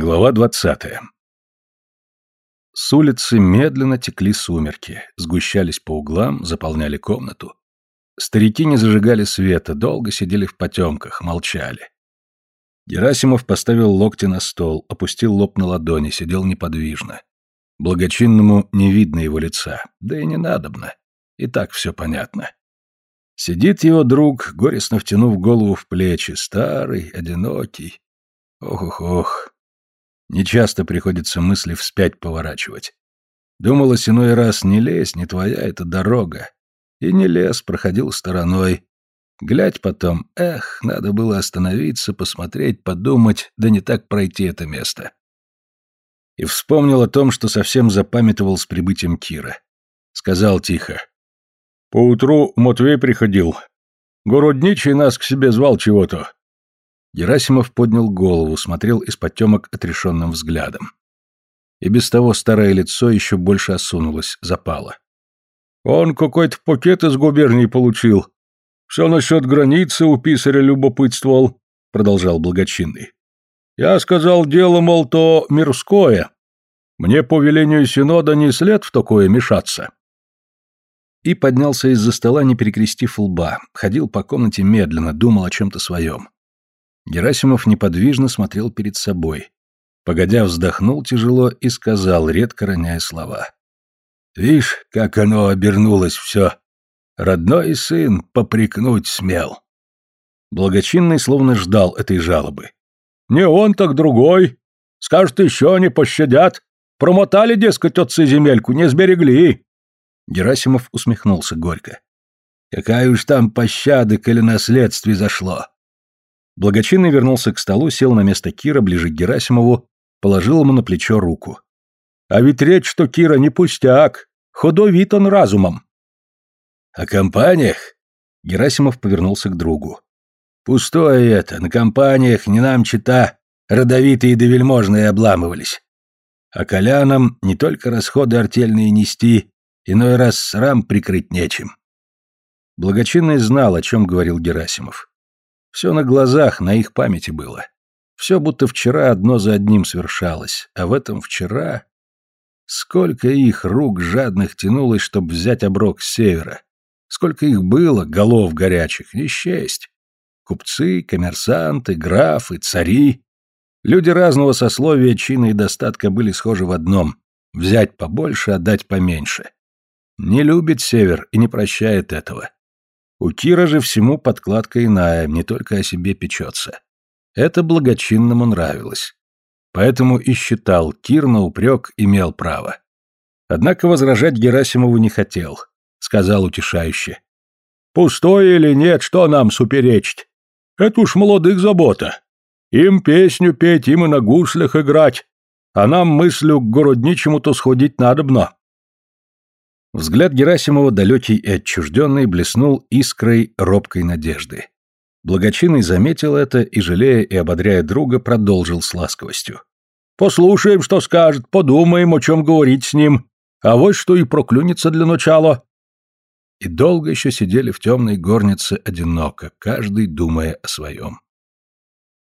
Глава двадцатая. С улицы медленно текли сумерки, сгущались по углам, заполняли комнату. Старики не зажигали света, долго сидели в потемках, молчали. Герасимов поставил локти на стол, опустил лоб на ладони, сидел неподвижно. Благочинному не видно его лица, да и не надобно. И так все понятно. Сидит его друг, горестно втянув голову в плечи, старый, одинокий. Ох-ох-ох. Нечасто приходится мысли вспять поворачивать. Думалось иной раз, не лезь, не твоя эта дорога. И не лез, проходил стороной. Глядь потом, эх, надо было остановиться, посмотреть, подумать, да не так пройти это место. И вспомнил о том, что совсем запамятовал с прибытием Кира. Сказал тихо. «Поутру Матвей приходил. Городничий нас к себе звал чего-то. Герасимов поднял голову, смотрел из-под темок отрешенным взглядом. И без того старое лицо еще больше осунулось, запало. «Он какой-то пакет из губернии получил. Все насчет границы у писаря любопытствовал», — продолжал благочинный. «Я сказал, дело, мол, то мирское. Мне по велению Синода не след в такое мешаться». И поднялся из-за стола, не перекрестив лба, ходил по комнате медленно, думал о чем-то своем. Герасимов неподвижно смотрел перед собой. Погодя вздохнул тяжело и сказал, редко роняя слова. «Вишь, как оно обернулось все. Родной сын попрекнуть смел». Благочинный словно ждал этой жалобы. «Не он, так другой. Скажут, еще не пощадят. Промотали, дескать, отцы земельку, не сберегли». Герасимов усмехнулся горько. «Какая уж там пощада, коли наследстве зашло. Благочинный вернулся к столу, сел на место Кира ближе к Герасимову, положил ему на плечо руку. «А ведь речь, что Кира не пустяк, худовит он разумом». «О компаниях?» Герасимов повернулся к другу. «Пустое это, на компаниях не нам чита, родовитые да вельможные обламывались. А колянам не только расходы артельные нести, иной раз срам прикрыть нечем». Благочинный знал, о чем говорил Герасимов. Все на глазах, на их памяти было. Все будто вчера одно за одним свершалось, а в этом вчера... Сколько их рук жадных тянулось, чтобы взять оброк с севера. Сколько их было, голов горячих, не счесть. Купцы, коммерсанты, графы, цари. Люди разного сословия, чина и достатка были схожи в одном — взять побольше, отдать поменьше. Не любит север и не прощает этого. У Кира же всему подкладка иная, не только о себе печется. Это благочинному нравилось. Поэтому и считал, Кир на упрек имел право. Однако возражать Герасимову не хотел. Сказал утешающе. «Пустое или нет, что нам суперечить? Это уж молодых забота. Им песню петь, им и на гуслях играть. А нам мыслю к городничему-то сходить надобно. Взгляд Герасимова, далекий и отчужденный, блеснул искрой робкой надежды. Благочинный заметил это и, жалея и ободряя друга, продолжил с ласковостью. «Послушаем, что скажет, подумаем, о чем говорить с ним. А вот что и проклюнется для начала». И долго еще сидели в темной горнице одиноко, каждый думая о своем.